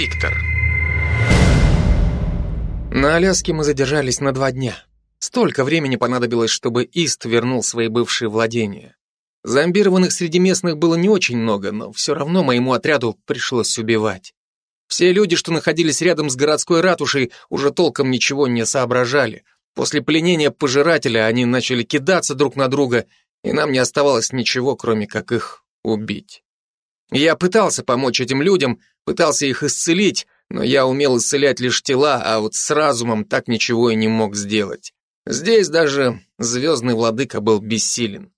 Виктор. На Аляске мы задержались на два дня. Столько времени понадобилось, чтобы Ист вернул свои бывшие владения. Зомбированных среди местных было не очень много, но все равно моему отряду пришлось убивать. Все люди, что находились рядом с городской ратушей, уже толком ничего не соображали. После пленения пожирателя они начали кидаться друг на друга, и нам не оставалось ничего, кроме как их убить. Я пытался помочь этим людям, пытался их исцелить, но я умел исцелять лишь тела, а вот с разумом так ничего и не мог сделать. Здесь даже звездный владыка был бессилен.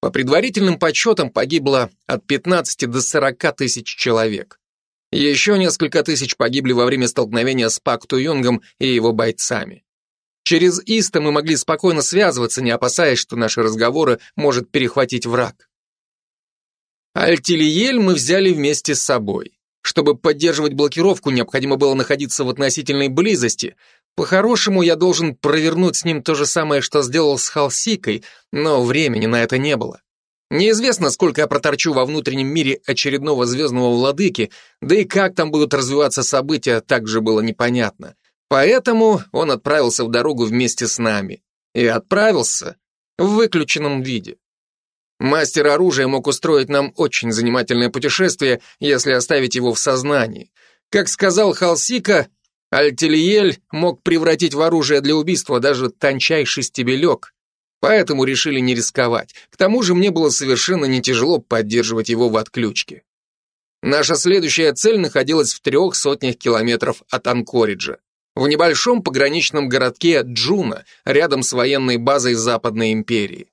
По предварительным подсчетам погибло от 15 до 40 тысяч человек. Еще несколько тысяч погибли во время столкновения с Пак Туюнгом и его бойцами. Через Иста мы могли спокойно связываться, не опасаясь, что наши разговоры может перехватить враг. Альтилиель мы взяли вместе с собой. Чтобы поддерживать блокировку, необходимо было находиться в относительной близости. По-хорошему, я должен провернуть с ним то же самое, что сделал с Халсикой, но времени на это не было. Неизвестно, сколько я проторчу во внутреннем мире очередного звездного владыки, да и как там будут развиваться события, также было непонятно. Поэтому он отправился в дорогу вместе с нами. И отправился в выключенном виде. Мастер оружия мог устроить нам очень занимательное путешествие, если оставить его в сознании. Как сказал Халсика, Альтельель мог превратить в оружие для убийства даже тончайший стебелек, поэтому решили не рисковать. К тому же мне было совершенно не тяжело поддерживать его в отключке. Наша следующая цель находилась в трех сотнях километров от Анкориджа, в небольшом пограничном городке Джуна, рядом с военной базой Западной империи.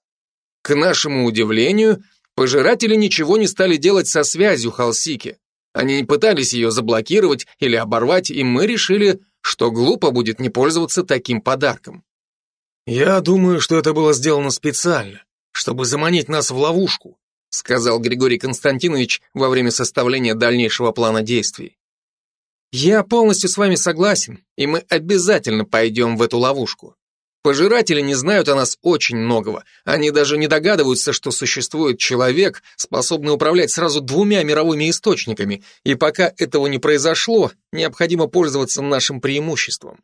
К нашему удивлению, пожиратели ничего не стали делать со связью Халсики. Они не пытались ее заблокировать или оборвать, и мы решили, что глупо будет не пользоваться таким подарком. «Я думаю, что это было сделано специально, чтобы заманить нас в ловушку», сказал Григорий Константинович во время составления дальнейшего плана действий. «Я полностью с вами согласен, и мы обязательно пойдем в эту ловушку. Пожиратели не знают о нас очень многого. Они даже не догадываются, что существует человек, способный управлять сразу двумя мировыми источниками, и пока этого не произошло, необходимо пользоваться нашим преимуществом.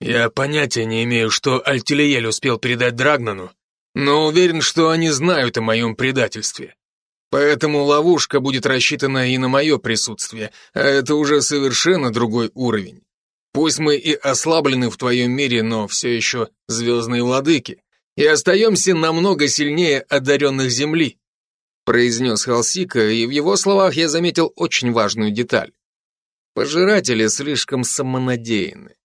Я понятия не имею, что Альтилиель успел передать Драгнану, но уверен, что они знают о моем предательстве. Поэтому ловушка будет рассчитана и на мое присутствие, а это уже совершенно другой уровень. Пусть мы и ослаблены в твоем мире, но все еще звездные владыки, и остаемся намного сильнее одаренных Земли», произнес Халсика, и в его словах я заметил очень важную деталь. Пожиратели слишком самонадеянны.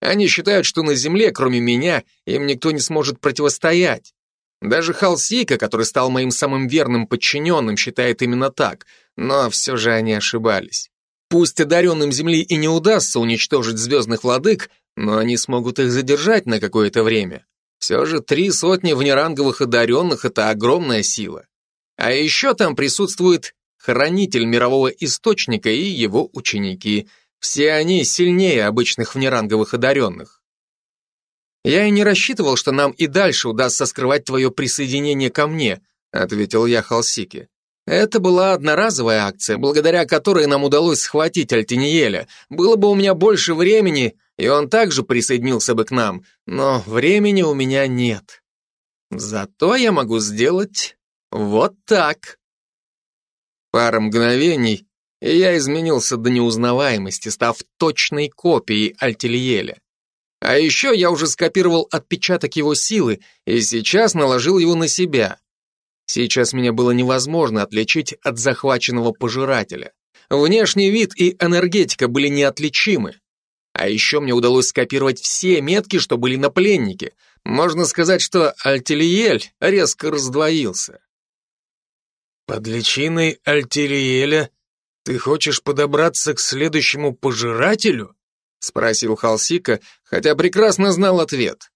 Они считают, что на Земле, кроме меня, им никто не сможет противостоять. Даже Халсика, который стал моим самым верным подчиненным, считает именно так, но все же они ошибались. Пусть одаренным Земли и не удастся уничтожить звездных владык, но они смогут их задержать на какое-то время. Все же три сотни внеранговых одаренных — это огромная сила. А еще там присутствует хранитель мирового источника и его ученики. Все они сильнее обычных внеранговых одаренных. «Я и не рассчитывал, что нам и дальше удастся скрывать твое присоединение ко мне», ответил я Халсике. Это была одноразовая акция, благодаря которой нам удалось схватить Альтиниеля. Было бы у меня больше времени, и он также присоединился бы к нам, но времени у меня нет. Зато я могу сделать вот так. Пара мгновений, и я изменился до неузнаваемости, став точной копией Альтильеля. А еще я уже скопировал отпечаток его силы и сейчас наложил его на себя. Сейчас меня было невозможно отличить от захваченного пожирателя. Внешний вид и энергетика были неотличимы. А еще мне удалось скопировать все метки, что были на пленнике. Можно сказать, что Альтилиель резко раздвоился. «Под личиной Альтилиеля ты хочешь подобраться к следующему пожирателю?» — спросил Халсика, хотя прекрасно знал ответ.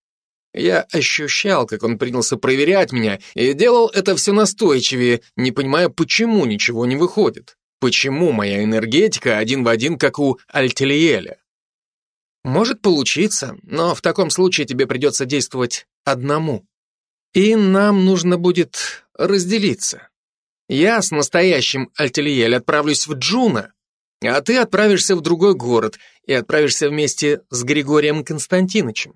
Я ощущал, как он принялся проверять меня, и делал это все настойчивее, не понимая, почему ничего не выходит. Почему моя энергетика один в один, как у Альтелиеля? Может получиться, но в таком случае тебе придется действовать одному. И нам нужно будет разделиться. Я с настоящим Альтелиель отправлюсь в Джуна, а ты отправишься в другой город и отправишься вместе с Григорием Константиновичем.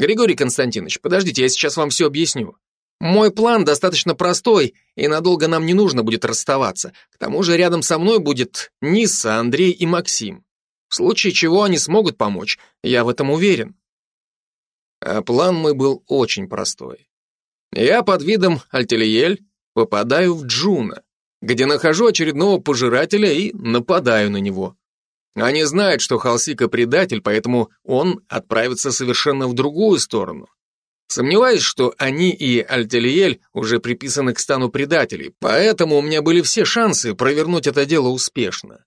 Григорий Константинович, подождите, я сейчас вам все объясню. Мой план достаточно простой, и надолго нам не нужно будет расставаться. К тому же рядом со мной будет Ниса, Андрей и Максим. В случае чего они смогут помочь, я в этом уверен. А план мой был очень простой. Я под видом Альтелиель попадаю в Джуна, где нахожу очередного пожирателя и нападаю на него. Они знают, что Халсика предатель, поэтому он отправится совершенно в другую сторону. Сомневаюсь, что они и Альтелиель уже приписаны к стану предателей, поэтому у меня были все шансы провернуть это дело успешно.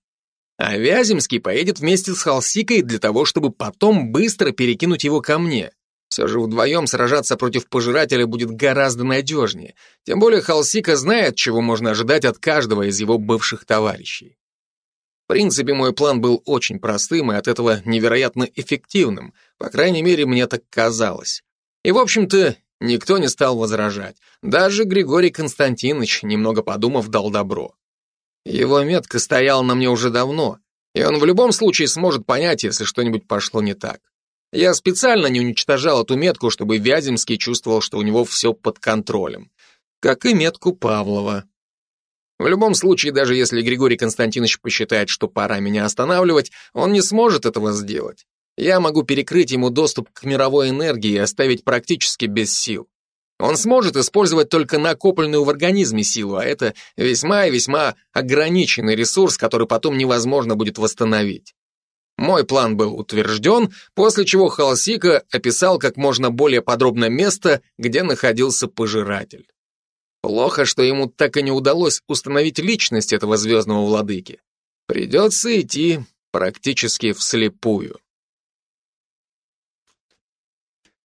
А Вяземский поедет вместе с Халсикой для того, чтобы потом быстро перекинуть его ко мне. Все же вдвоем сражаться против пожирателя будет гораздо надежнее. Тем более Халсика знает, чего можно ожидать от каждого из его бывших товарищей. В принципе, мой план был очень простым и от этого невероятно эффективным. По крайней мере, мне так казалось. И, в общем-то, никто не стал возражать. Даже Григорий Константинович, немного подумав, дал добро. Его метка стояла на мне уже давно, и он в любом случае сможет понять, если что-нибудь пошло не так. Я специально не уничтожал эту метку, чтобы Вяземский чувствовал, что у него все под контролем. Как и метку Павлова. В любом случае, даже если Григорий Константинович посчитает, что пора меня останавливать, он не сможет этого сделать. Я могу перекрыть ему доступ к мировой энергии и оставить практически без сил. Он сможет использовать только накопленную в организме силу, а это весьма и весьма ограниченный ресурс, который потом невозможно будет восстановить. Мой план был утвержден, после чего Халсика описал как можно более подробно место, где находился пожиратель. Плохо, что ему так и не удалось установить личность этого звездного владыки. Придется идти практически вслепую.